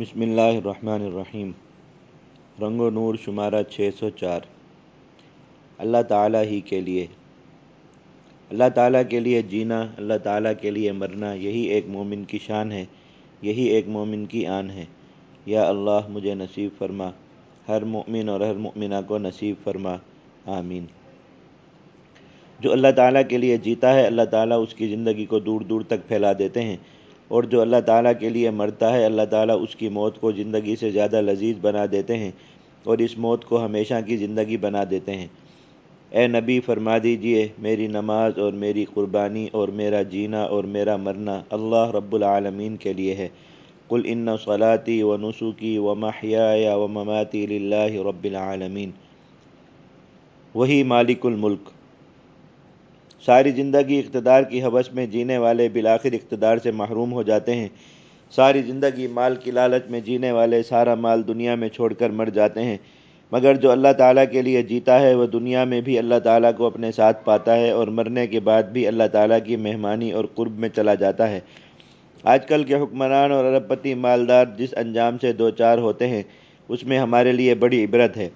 بسم اللہ الرحمن الرحیم۔ رنگ و نور شمارہ چھ سو چار۔ اللہ تعالیٰ ہی کے لیے۔ اللہ تعالیٰ کے لیے جینا، اللہ تعالیٰ کے لیے مرنا، یہی ایک مومن کی شان ہے، یہی ایک مومن کی آن ہے۔ یا اللہ، مجھے نصیب فرما۔ ہر مومن اور ہر مؤمنہ کو نصیب فرما۔ آمین۔ جو اللہ تعالیٰ کے لیے جیتا ہے، اللہ تعالیٰ اس کی زندگی کو دور دور تک پھیلا دیتے ہیں۔ اور جو اللہ تعالیٰ کے لیے مرتا ہے، اللہ تعالیٰ اس کی موت کو زندگی سے زیادہ لذیذ بنا دیتے ہیں اور اس موت کو ہمیشہ کی زندگی بنا دیتے ہیں۔ اے نبی، فرما دیجیے، میری نماز اور میری قربانی اور میرا جینا اور میرا مرنا اللہ رب العالمین کے لیے ہے۔ قل ان صلاتی و نسوکی و محیا و مماتی للہ رب العالمین۔ وہی مالک الملک۔ ساری زندگی اقتدار کی حوث میں جینے والے بالآخر اقتدار سے محروم ہو جاتے ہیں۔ ساری زندگی مال کی لالچ میں جینے والے سارا مال دنیا میں چھوڑ کر مر جاتے ہیں۔ مگر جو اللہ تعالیٰ کے لیے جیتا ہے، وہ دنیا میں بھی اللہ تعالیٰ کو اپنے ساتھ پاتا ہے اور مرنے کے بعد بھی اللہ تعالیٰ کی مہمانی اور قرب میں چلا جاتا ہے۔ آج کل کے حکمران اور ارب پتی مالدار جس انجام سے دو چار ہوتے ہیں، اس میں ہمارے لیے بڑی عبرت ہے۔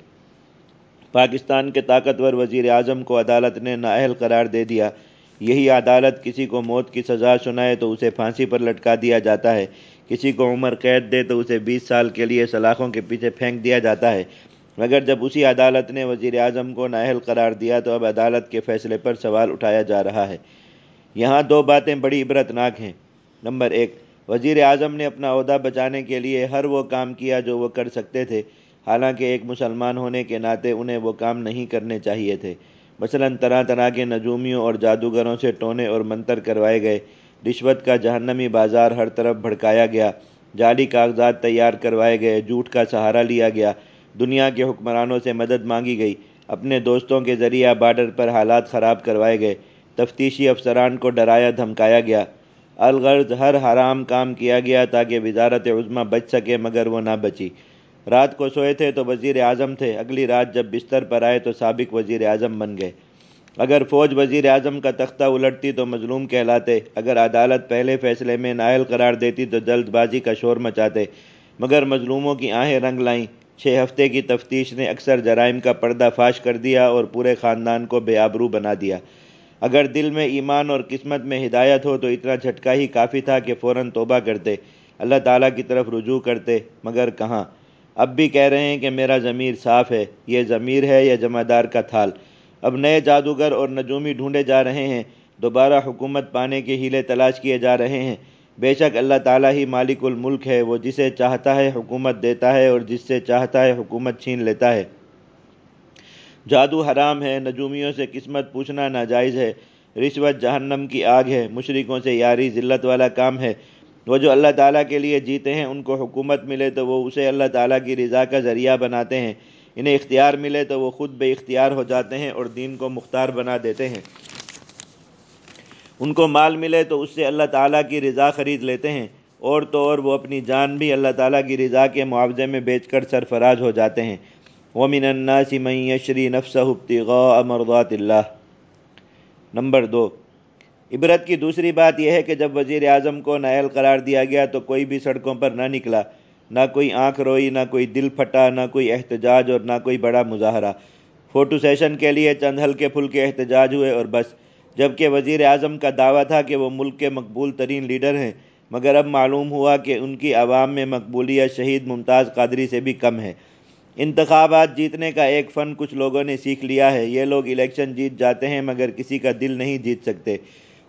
پاکستان کے طاقتور وزیر اعظم کو عدالت نے نااہل قرار دے دیا۔ یہی عدالت کسی کو موت کی سزا سنائے تو اسے پھانسی پر لٹکا دیا جاتا ہے۔ کسی کو عمر قید دے تو اسے بیس سال کے لیے سلاخوں کے پیچھے پھینک دیا جاتا ہے۔ مگر جب اسی عدالت نے وزیر اعظم کو نااہل قرار دیا تو اب عدالت کے فیصلے پر سوال اٹھایا جا رہا ہے۔ یہاں دو باتیں بڑی عبرتناک ہیں۔ نمبر ایک وزیر اعظم نے اپنا عہدہ بچانے کے لیے ہر وہ کام کیا جو وہ کر سکتے تھے۔ حالانکہ ایک مسلمان ہونے کے ناطے انہیں وہ کام نہیں کرنے چاہیے تھے۔ مثلا طرح طرح کے نجومیوں اور جادوگروں سے ٹونے اور منتر کروائے گئے۔ رشوت کا جہنمی بازار ہر طرف بھڑکایا گیا۔ جعلی کاغذات تیار کروائے گئے۔ جھوٹ کا سہارا لیا گیا۔ دنیا کے حکمرانوں سے مدد مانگی گئی۔ اپنے دوستوں کے ذریعہ بارڈر پر حالات خراب کروائے گئے۔ تفتیشی افسران کو ڈرایا دھمکایا گیا۔ الغرض ہر حرام کام کیا گیا تاکہ وزارت عظمہ بچ سکے مگر وہ نہ بچی۔ رات کو سوئے تھے تو وزیر اعظم تھے، اگلی رات جب بستر پر آئے تو سابق وزیر اعظم بن گئے۔ اگر فوج وزیر اعظم کا تختہ الٹتی تو مظلوم کہلاتے، اگر عدالت پہلے فیصلے میں نائل قرار دیتی تو جلد بازی کا شور مچاتے۔ مگر مظلوموں کی آہیں رنگ لائیں۔ چھ ہفتے کی تفتیش نے اکثر جرائم کا پردہ فاش کر دیا اور پورے خاندان کو بے آبرو بنا دیا۔ اگر دل میں ایمان اور قسمت میں ہدایت ہو تو اتنا جھٹکا ہی کافی تھا کہ فوراً توبہ کرتے۔ اللہ تعالیٰ کی طرف رجوع کرتے، مگر کہاں؟ اب بھی کہہ رہے ہیں کہ میرا ضمیر صاف ہے، یہ ضمیر ہے یا جمعدار کا تھال۔ اب نئے جادوگر اور نجومی ڈھونڈے جا رہے ہیں۔ دوبارہ حکومت پانے کے ہیلے تلاش کیے جا رہے ہیں۔ بے شک اللہ تعالیٰ ہی مالک الملک ہے، وہ جسے چاہتا ہے حکومت دیتا ہے اور جس سے چاہتا ہے حکومت چھین لیتا ہے۔ جادو حرام ہے، نجومیوں سے قسمت پوچھنا ناجائز ہے۔ رشوت جہنم کی آگ ہے، مشرکوں سے یاری ذلت والا کام ہے۔ وہ جو اللہ تعالیٰ کے لیے جیتے ہیں، ان کو حکومت ملے تو وہ اسے اللہ تعالیٰ کی رضا کا ذریعہ بناتے ہیں۔ انہیں اختیار ملے تو وہ خود بے اختیار ہو جاتے ہیں اور دین کو مختار بنا دیتے ہیں۔ ان کو مال ملے تو اس سے اللہ تعالیٰ کی رضا خرید لیتے ہیں۔ اور تو اور وہ اپنی جان بھی اللہ تعالیٰ کی رضا کے معاوضے میں بیچ کر سرفراز ہو جاتے ہیں۔ ومن الناس من یشری نفسہ ابتغاء مرضات اللہ نمبر دو۔ عبرت کی دوسری بات یہ ہے کہ جب وزیر اعظم کو نائل قرار دیا گیا تو کوئی بھی سڑکوں پر نہ نکلا، نہ کوئی آنکھ روئی، نہ کوئی دل پھٹا، نہ کوئی احتجاج اور نہ کوئی بڑا مظاہرہ۔ فوٹو سیشن کے لیے چند ہلکے پھلکے احتجاج ہوئے اور بس، جبکہ وزیر اعظم کا دعویٰ تھا کہ وہ ملک کے مقبول ترین لیڈر ہیں، مگر اب معلوم ہوا کہ ان کی عوام میں مقبولیت شہید ممتاز قادری سے بھی کم ہے۔ انتخابات جیتنے کا ایک فن کچھ لوگوں نے سیکھ لیا ہے۔ یہ لوگ الیکشن جیت جاتے ہیں مگر کسی کا دل نہیں جیت سکتے۔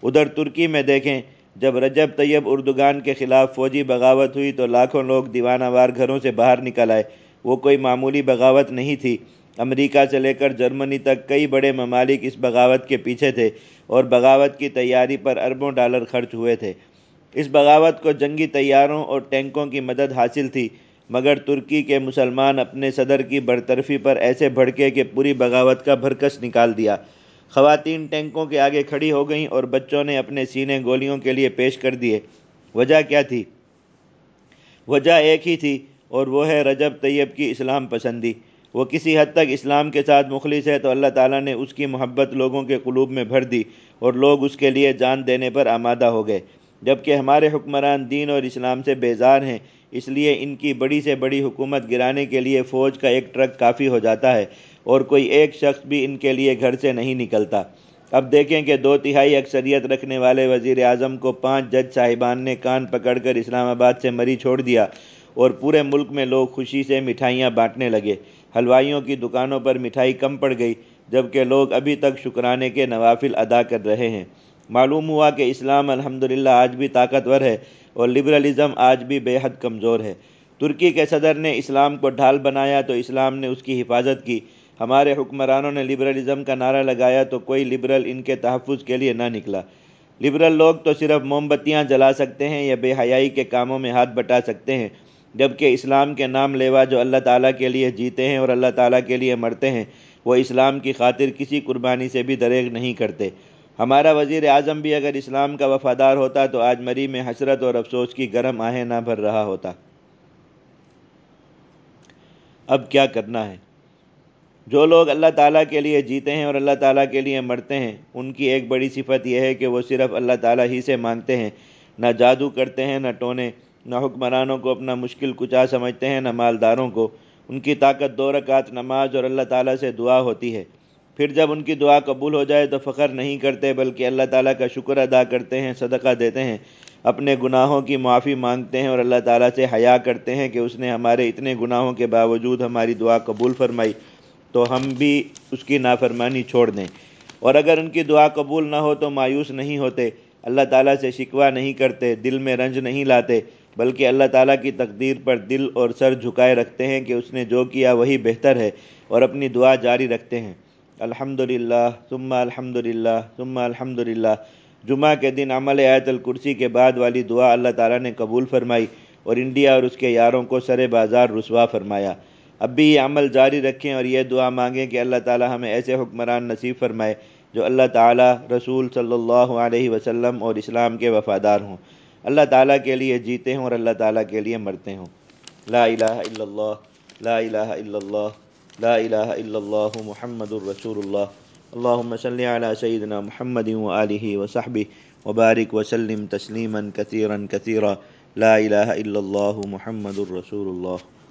ادھر ترکی میں دیکھیں، جب رجب طیب اردگان کے خلاف فوجی بغاوت ہوئی تو لاکھوں لوگ دیوانہ وار گھروں سے باہر نکل آئے۔ وہ کوئی معمولی بغاوت نہیں تھی۔ امریکہ سے لے کر جرمنی تک کئی بڑے ممالک اس بغاوت کے پیچھے تھے اور بغاوت کی تیاری پر اربوں ڈالر خرچ ہوئے تھے۔ اس بغاوت کو جنگی تیاروں اور ٹینکوں کی مدد حاصل تھی، مگر ترکی کے مسلمان اپنے صدر کی برطرفی پر ایسے بھڑکے کہ پوری بغاوت کا بھرکس نکال دیا۔ خواتین ٹینکوں کے آگے کھڑی ہو گئیں اور بچوں نے اپنے سینے گولیوں کے لیے پیش کر دیے۔ وجہ کیا تھی؟ وجہ ایک ہی تھی اور وہ ہے رجب طیب کی اسلام پسندی۔ وہ کسی حد تک اسلام کے ساتھ مخلص ہے تو اللہ تعالیٰ نے اس کی محبت لوگوں کے قلوب میں بھر دی اور لوگ اس کے لیے جان دینے پر آمادہ ہو گئے۔ جبکہ ہمارے حکمران دین اور اسلام سے بیزار ہیں، اس لیے ان کی بڑی سے بڑی حکومت گرانے کے لیے فوج کا ایک ٹرک کافی ہو جاتا ہے۔ اور کوئی ایک شخص بھی ان کے لیے گھر سے نہیں نکلتا۔ اب دیکھیں کہ دو تہائی اکثریت رکھنے والے وزیر اعظم کو پانچ جج صاحبان نے کان پکڑ کر اسلام آباد سے مری چھوڑ دیا اور پورے ملک میں لوگ خوشی سے مٹھائیاں بانٹنے لگے۔ حلوائیوں کی دکانوں پر مٹھائی کم پڑ گئی، جبکہ لوگ ابھی تک شکرانے کے نوافل ادا کر رہے ہیں۔ معلوم ہوا کہ اسلام الحمدللہ آج بھی طاقتور ہے اور لبرلزم آج بھی بے حد کمزور ہے۔ ترکی کے صدر نے اسلام کو ڈھال بنایا تو اسلام نے اس کی حفاظت کی۔ ہمارے حکمرانوں نے لبرلزم کا نعرہ لگایا تو کوئی لبرل ان کے تحفظ کے لیے نہ نکلا۔ لبرل لوگ تو صرف موم بتیاں جلا سکتے ہیں یا بے حیائی کے کاموں میں ہاتھ بٹا سکتے ہیں، جبکہ اسلام کے نام لیوا جو اللہ تعالیٰ کے لیے جیتے ہیں اور اللہ تعالیٰ کے لیے مرتے ہیں، وہ اسلام کی خاطر کسی قربانی سے بھی دریغ نہیں کرتے۔ ہمارا وزیر اعظم بھی اگر اسلام کا وفادار ہوتا تو آج مری میں حسرت اور افسوس کی گرم آہیں نہ بھر رہا ہوتا۔ اب کیا کرنا ہے؟ جو لوگ اللہ تعالیٰ کے لیے جیتے ہیں اور اللہ تعالیٰ کے لیے مرتے ہیں، ان کی ایک بڑی صفت یہ ہے کہ وہ صرف اللہ تعالیٰ ہی سے مانگتے ہیں۔ نہ جادو کرتے ہیں، نہ ٹونے، نہ حکمرانوں کو اپنا مشکل کچا سمجھتے ہیں، نہ مالداروں کو۔ ان کی طاقت دو رکعت نماز اور اللہ تعالیٰ سے دعا ہوتی ہے۔ پھر جب ان کی دعا قبول ہو جائے تو فخر نہیں کرتے، بلکہ اللہ تعالیٰ کا شکر ادا کرتے ہیں، صدقہ دیتے ہیں۔ اپنے گناہوں کی معافی مانگتے ہیں اور اللہ تعالیٰ سے حیا کرتے ہیں کہ اس نے ہمارے اتنے گناہوں کے باوجود ہماری دعا قبول فرمائی۔ تو ہم بھی اس کی نافرمانی چھوڑ دیں۔ اور اگر ان کی دعا قبول نہ ہو تو مایوس نہیں ہوتے۔ اللہ تعالیٰ سے شکوہ نہیں کرتے، دل میں رنج نہیں لاتے، بلکہ اللہ تعالیٰ کی تقدیر پر دل اور سر جھکائے رکھتے ہیں کہ اس نے جو کیا وہی بہتر ہے اور اپنی دعا جاری رکھتے ہیں۔ الحمد للہ ثم الحمد للہ ثم الحمد للہ جمعہ کے دن عمل آیت الکرسی کے بعد والی دعا اللہ تعالیٰ نے قبول فرمائی اور انڈیا اور اس کے یاروں کو سر بازار رسوا فرمایا۔ اب بھی یہ عمل جاری رکھیں اور یہ دعا مانگیں کہ اللہ تعالیٰ ہمیں ایسے حکمران نصیب فرمائے جو اللہ تعالیٰ رسول صلی اللہ علیہ وسلم اور اسلام کے وفادار ہوں۔ اللہ تعالیٰ کے لیے جیتے ہوں اور اللہ تعالیٰ کے لیے مرتے ہوں۔ لا الہ الا اللہ، لا الہ الا اللہ، لا الہ الا اللہ، محمد الرسول اللہ اللہم صلی علی سیدنا محمد وآلہ وصحبہ وبارک وسلم تسلیما کثیرا کثیرا۔ لا الہ الا اللہ، محمد الرسول اللہ